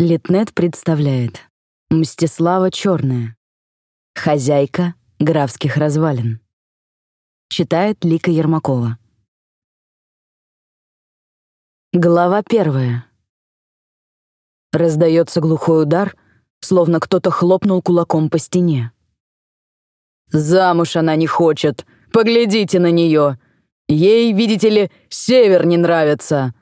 Литнет представляет Мстислава Черная, хозяйка графских развалин. Читает Лика Ермакова. Глава первая. Раздается глухой удар, словно кто-то хлопнул кулаком по стене. «Замуж она не хочет! Поглядите на нее! Ей, видите ли, север не нравится!»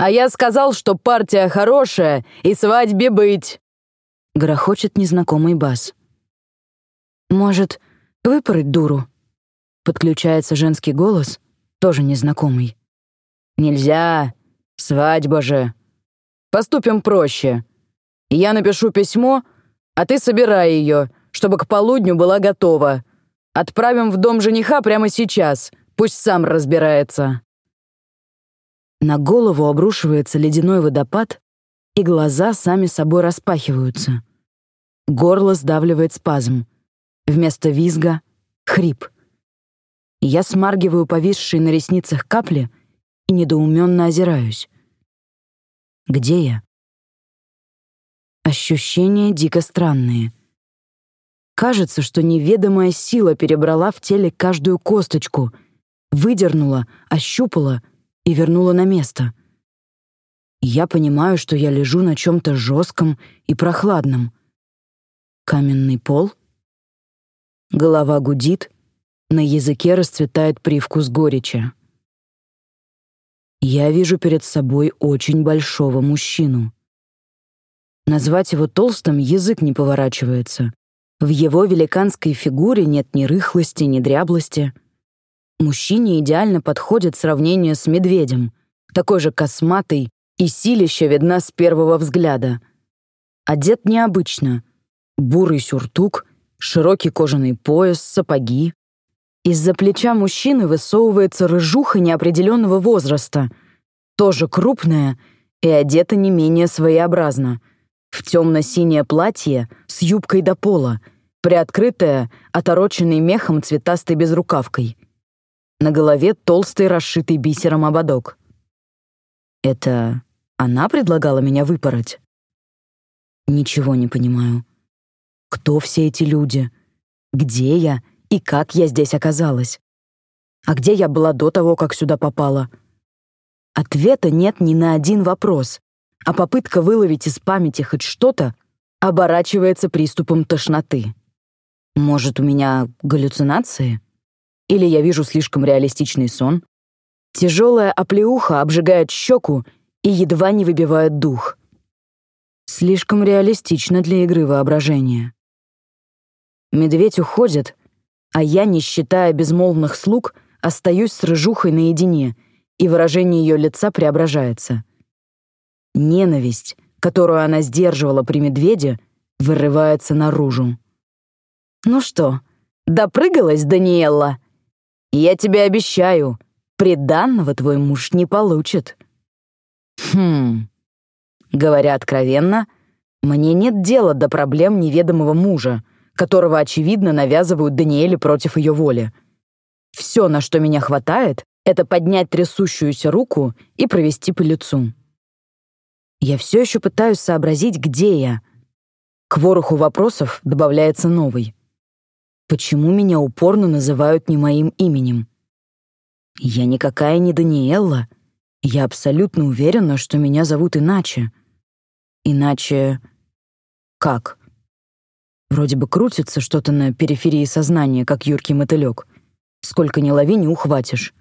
А я сказал, что партия хорошая и свадьбе быть!» Грохочет незнакомый бас. «Может, выпороть дуру?» Подключается женский голос, тоже незнакомый. «Нельзя! Свадьба же! Поступим проще. Я напишу письмо, а ты собирай ее, чтобы к полудню была готова. Отправим в дом жениха прямо сейчас, пусть сам разбирается». На голову обрушивается ледяной водопад, и глаза сами собой распахиваются. Горло сдавливает спазм. Вместо визга — хрип. Я смаргиваю повисшие на ресницах капли и недоуменно озираюсь. Где я? Ощущения дико странные. Кажется, что неведомая сила перебрала в теле каждую косточку, выдернула, ощупала и вернула на место. Я понимаю, что я лежу на чем-то жестком и прохладном. Каменный пол. Голова гудит, на языке расцветает привкус горечи. Я вижу перед собой очень большого мужчину. Назвать его толстым язык не поворачивается. В его великанской фигуре нет ни рыхлости, ни дряблости — Мужчине идеально подходит сравнение с медведем, такой же косматый, и силища видна с первого взгляда. Одет необычно. Бурый сюртук, широкий кожаный пояс, сапоги. Из-за плеча мужчины высовывается рыжуха неопределенного возраста, тоже крупная и одета не менее своеобразно, в темно-синее платье с юбкой до пола, приоткрытое, отороченной мехом цветастой безрукавкой — на голове толстый, расшитый бисером ободок. Это она предлагала меня выпороть? Ничего не понимаю. Кто все эти люди? Где я и как я здесь оказалась? А где я была до того, как сюда попала? Ответа нет ни на один вопрос, а попытка выловить из памяти хоть что-то оборачивается приступом тошноты. Может, у меня галлюцинации? Или я вижу слишком реалистичный сон. Тяжелая оплеуха обжигает щеку и едва не выбивает дух. Слишком реалистично для игры воображения. Медведь уходит, а я, не считая безмолвных слуг, остаюсь с рыжухой наедине, и выражение ее лица преображается. Ненависть, которую она сдерживала при медведе, вырывается наружу. «Ну что, допрыгалась, Даниэлла?» Я тебе обещаю, приданного твой муж не получит. Хм. Говоря откровенно, мне нет дела до проблем неведомого мужа, которого, очевидно, навязывают Даниэле против ее воли. Все, на что меня хватает, это поднять трясущуюся руку и провести по лицу. Я все еще пытаюсь сообразить, где я. К вороху вопросов добавляется новый. Почему меня упорно называют не моим именем? Я никакая не Даниэлла. Я абсолютно уверена, что меня зовут иначе. Иначе... Как? Вроде бы крутится что-то на периферии сознания, как юркий мотылек. Сколько ни лови, не ухватишь.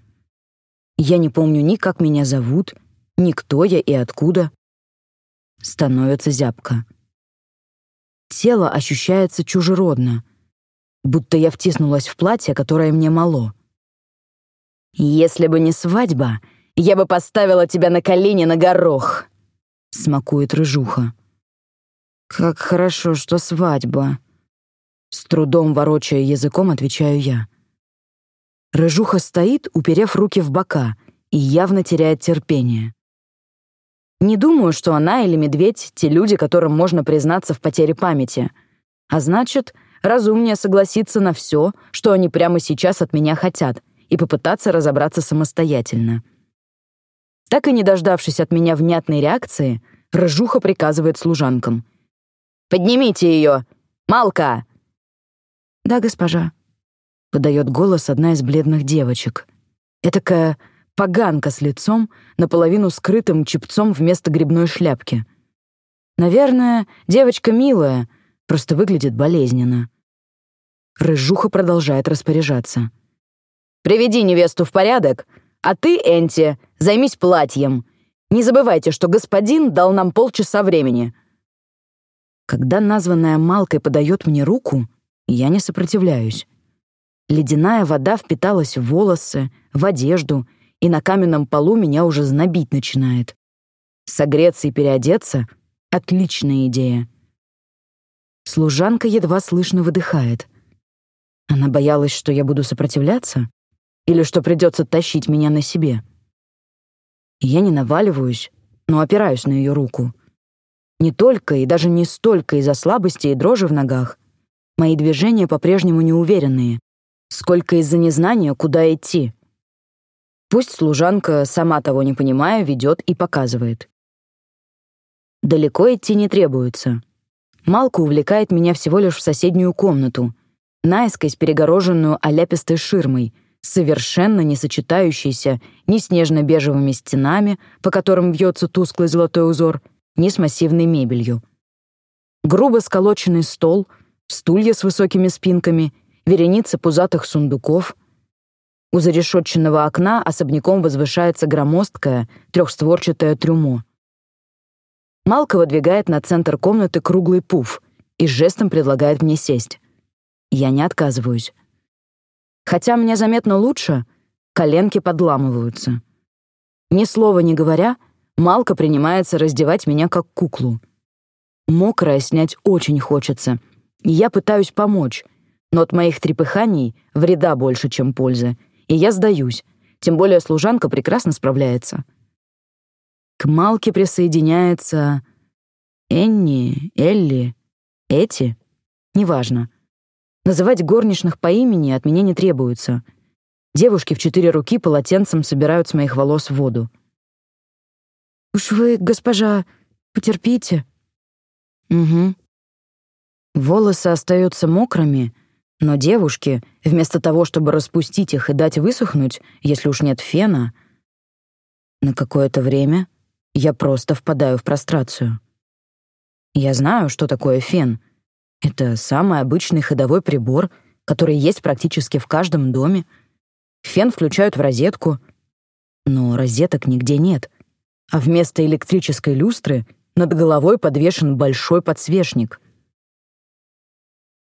Я не помню ни как меня зовут, ни кто я и откуда. Становится зябко. Тело ощущается чужеродно — будто я втиснулась в платье, которое мне мало. «Если бы не свадьба, я бы поставила тебя на колени на горох», — смакует рыжуха. «Как хорошо, что свадьба», — с трудом ворочая языком, отвечаю я. Рыжуха стоит, уперев руки в бока, и явно теряет терпение. Не думаю, что она или медведь — те люди, которым можно признаться в потере памяти. А значит, разумнее согласиться на все, что они прямо сейчас от меня хотят, и попытаться разобраться самостоятельно. Так и не дождавшись от меня внятной реакции, Рыжуха приказывает служанкам. «Поднимите ее! Малка!» «Да, госпожа», — подает голос одна из бледных девочек. Этакая поганка с лицом, наполовину скрытым чепцом вместо грибной шляпки. Наверное, девочка милая, просто выглядит болезненно. Рыжуха продолжает распоряжаться. «Приведи невесту в порядок, а ты, Энти, займись платьем. Не забывайте, что господин дал нам полчаса времени». Когда названная Малкой подает мне руку, я не сопротивляюсь. Ледяная вода впиталась в волосы, в одежду, и на каменном полу меня уже знобить начинает. Согреться и переодеться — отличная идея. Служанка едва слышно выдыхает. Она боялась, что я буду сопротивляться? Или что придется тащить меня на себе? Я не наваливаюсь, но опираюсь на ее руку. Не только и даже не столько из-за слабости и дрожи в ногах. Мои движения по-прежнему неуверенные, сколько из-за незнания, куда идти. Пусть служанка, сама того не понимая, ведет и показывает. Далеко идти не требуется. Малка увлекает меня всего лишь в соседнюю комнату, наискось перегороженную оляпистой ширмой, совершенно не сочетающейся ни с нежно-бежевыми стенами, по которым вьется тусклый золотой узор, ни с массивной мебелью. Грубо сколоченный стол, стулья с высокими спинками, вереница пузатых сундуков. У зарешетченного окна особняком возвышается громоздкое трехстворчатое трюмо. Малка выдвигает на центр комнаты круглый пуф и жестом предлагает мне сесть. Я не отказываюсь. Хотя мне заметно лучше, коленки подламываются. Ни слова не говоря, Малка принимается раздевать меня как куклу. Мокрое снять очень хочется, и я пытаюсь помочь, но от моих трепыханий вреда больше, чем пользы, и я сдаюсь, тем более служанка прекрасно справляется. К Малке присоединяется Энни, Элли, Эти, неважно. Называть горничных по имени от меня не требуется. Девушки в четыре руки полотенцем собирают с моих волос воду. «Уж вы, госпожа, потерпите». «Угу». Волосы остаются мокрыми, но девушки, вместо того, чтобы распустить их и дать высохнуть, если уж нет фена, на какое-то время я просто впадаю в прострацию. Я знаю, что такое фен — это самый обычный ходовой прибор, который есть практически в каждом доме. Фен включают в розетку, но розеток нигде нет, а вместо электрической люстры над головой подвешен большой подсвечник.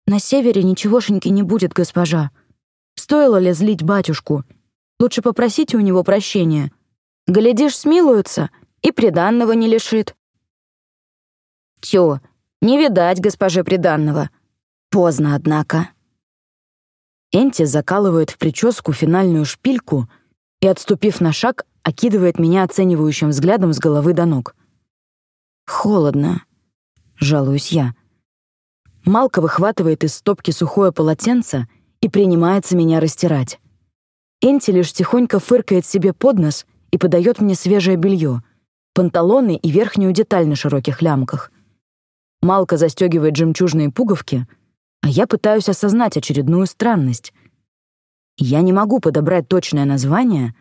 «На севере ничегошеньки не будет, госпожа. Стоило ли злить батюшку? Лучше попросите у него прощения. Глядишь, смилуется и приданного не лишит». «Тё, не видать госпоже приданного. Поздно, однако. Энти закалывает в прическу финальную шпильку и, отступив на шаг, окидывает меня оценивающим взглядом с головы до ног. «Холодно», — жалуюсь я. Малка выхватывает из стопки сухое полотенце и принимается меня растирать. Энти лишь тихонько фыркает себе под нос и подает мне свежее белье, панталоны и верхнюю деталь на широких лямках — Малка застегивает жемчужные пуговки, а я пытаюсь осознать очередную странность. Я не могу подобрать точное название,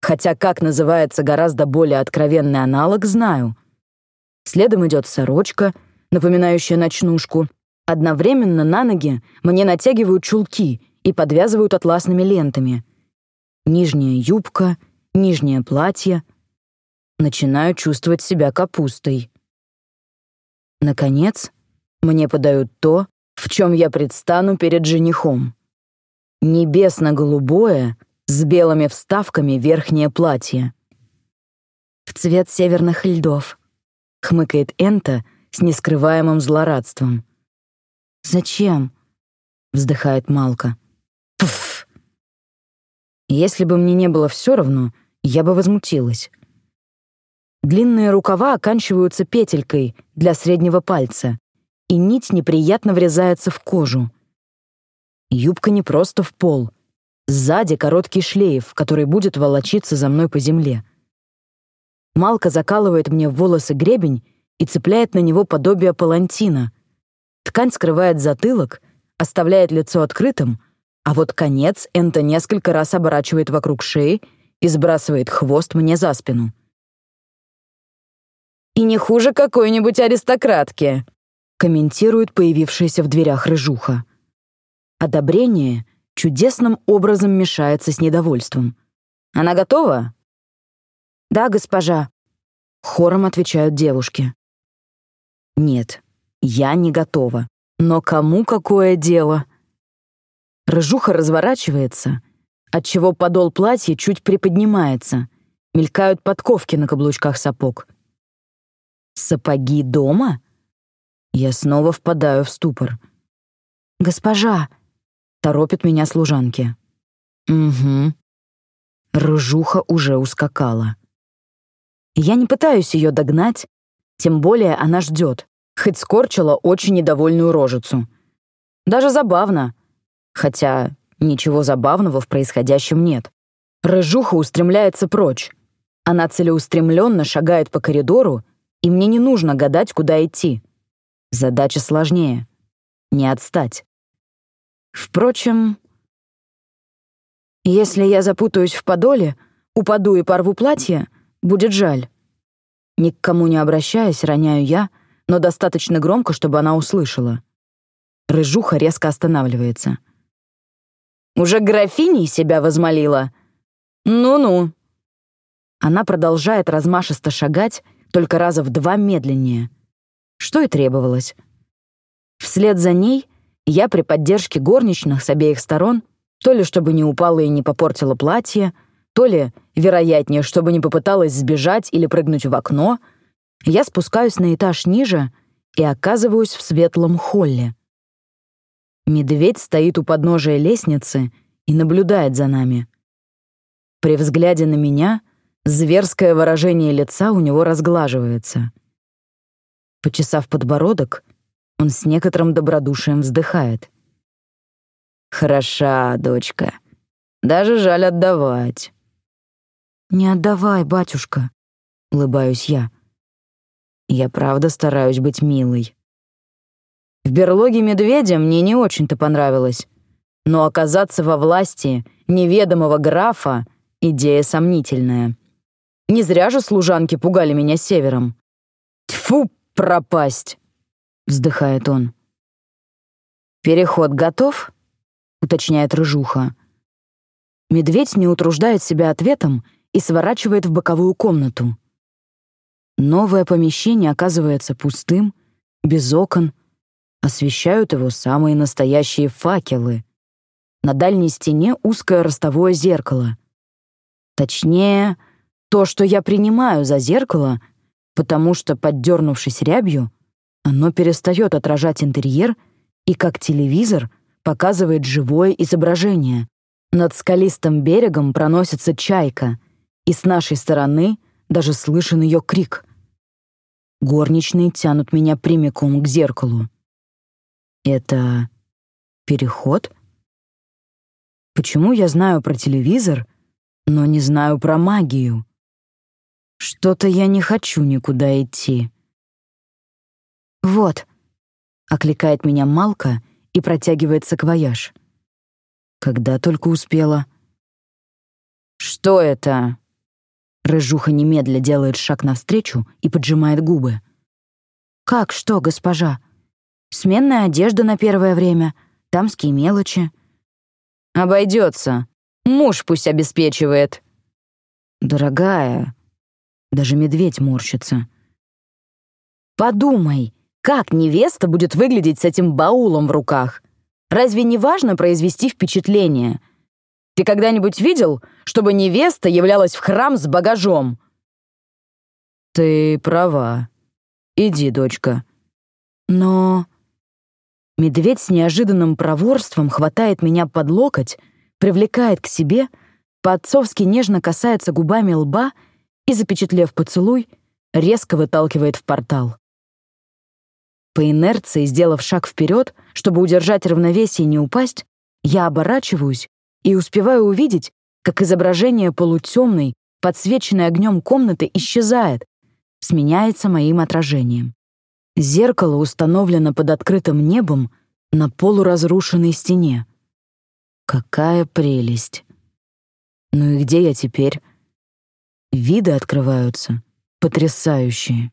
хотя как называется гораздо более откровенный аналог, знаю. Следом идет сорочка, напоминающая ночнушку. Одновременно на ноги мне натягивают чулки и подвязывают атласными лентами. Нижняя юбка, нижнее платье. Начинаю чувствовать себя капустой. Наконец, мне подают то, в чем я предстану перед женихом. Небесно-голубое, с белыми вставками верхнее платье. «В цвет северных льдов», — хмыкает Энта с нескрываемым злорадством. «Зачем?» — вздыхает Малка. «Пф!» Если бы мне не было все равно, я бы возмутилась. Длинные рукава оканчиваются петелькой для среднего пальца, и нить неприятно врезается в кожу. Юбка не просто в пол. Сзади короткий шлейф, который будет волочиться за мной по земле. Малка закалывает мне в волосы гребень и цепляет на него подобие палантина. Ткань скрывает затылок, оставляет лицо открытым, а вот конец Энто несколько раз оборачивает вокруг шеи и сбрасывает хвост мне за спину. «И не хуже какой-нибудь аристократки», комментирует появившаяся в дверях рыжуха. Одобрение чудесным образом мешается с недовольством. «Она готова?» «Да, госпожа», — хором отвечают девушки. «Нет, я не готова. Но кому какое дело?» Рыжуха разворачивается, отчего подол платья чуть приподнимается, мелькают подковки на каблучках сапог. «Сапоги дома?» Я снова впадаю в ступор. «Госпожа!» — торопит меня служанки. «Угу». Рыжуха уже ускакала. Я не пытаюсь ее догнать, тем более она ждет, хоть скорчила очень недовольную рожицу. Даже забавно. Хотя ничего забавного в происходящем нет. Рыжуха устремляется прочь. Она целеустремленно шагает по коридору и мне не нужно гадать, куда идти. Задача сложнее. Не отстать. Впрочем, если я запутаюсь в подоле, упаду и порву платье, будет жаль. Ни к кому не обращаясь, роняю я, но достаточно громко, чтобы она услышала. Рыжуха резко останавливается. «Уже графиней себя возмолила? Ну-ну». Она продолжает размашисто шагать, только раза в два медленнее. Что и требовалось. Вслед за ней я при поддержке горничных с обеих сторон, то ли чтобы не упала и не попортила платье, то ли, вероятнее, чтобы не попыталась сбежать или прыгнуть в окно, я спускаюсь на этаж ниже и оказываюсь в светлом холле. Медведь стоит у подножия лестницы и наблюдает за нами. При взгляде на меня Зверское выражение лица у него разглаживается. Почесав подбородок, он с некоторым добродушием вздыхает. «Хороша, дочка. Даже жаль отдавать». «Не отдавай, батюшка», — улыбаюсь я. Я правда стараюсь быть милой. В берлоге медведя мне не очень-то понравилось, но оказаться во власти неведомого графа — идея сомнительная. Не зря же служанки пугали меня севером. Тьфу, пропасть!» — вздыхает он. «Переход готов?» — уточняет Рыжуха. Медведь не утруждает себя ответом и сворачивает в боковую комнату. Новое помещение оказывается пустым, без окон. Освещают его самые настоящие факелы. На дальней стене узкое ростовое зеркало. Точнее, то, что я принимаю за зеркало, потому что, поддернувшись рябью, оно перестает отражать интерьер и, как телевизор, показывает живое изображение. Над скалистым берегом проносится чайка, и с нашей стороны даже слышен ее крик. Горничные тянут меня прямиком к зеркалу. Это переход? Почему я знаю про телевизор, но не знаю про магию? Что-то я не хочу никуда идти. «Вот», — окликает меня Малка и протягивает саквояж. Когда только успела. «Что это?» Рыжуха немедля делает шаг навстречу и поджимает губы. «Как что, госпожа? Сменная одежда на первое время, дамские мелочи». «Обойдется. Муж пусть обеспечивает». «Дорогая, даже медведь морщится. «Подумай, как невеста будет выглядеть с этим баулом в руках? Разве не важно произвести впечатление? Ты когда-нибудь видел, чтобы невеста являлась в храм с багажом?» «Ты права. Иди, дочка». «Но...» Медведь с неожиданным проворством хватает меня под локоть, привлекает к себе, по-отцовски нежно касается губами лба — и, запечатлев поцелуй, резко выталкивает в портал. По инерции, сделав шаг вперед, чтобы удержать равновесие и не упасть, я оборачиваюсь и успеваю увидеть, как изображение полутемной, подсвеченной огнем комнаты исчезает. сменяется моим отражением. Зеркало установлено под открытым небом на полуразрушенной стене. Какая прелесть! Ну и где я теперь? Виды открываются, потрясающие.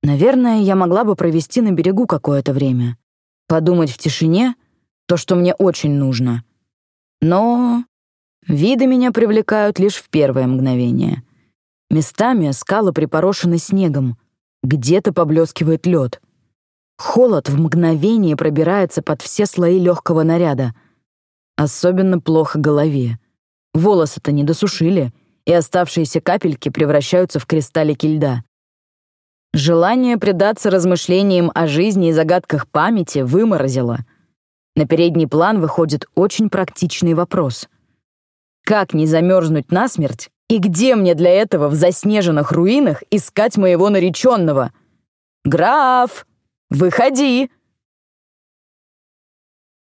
Наверное, я могла бы провести на берегу какое-то время, подумать в тишине то, что мне очень нужно. Но виды меня привлекают лишь в первое мгновение. Местами скалы припорошены снегом, где-то поблескивает лед. Холод в мгновение пробирается под все слои легкого наряда. Особенно плохо голове. Волосы-то не досушили, и оставшиеся капельки превращаются в кристаллики льда. Желание предаться размышлениям о жизни и загадках памяти выморозило. На передний план выходит очень практичный вопрос. Как не замерзнуть насмерть и где мне для этого в заснеженных руинах искать моего нареченного? «Граф, выходи!»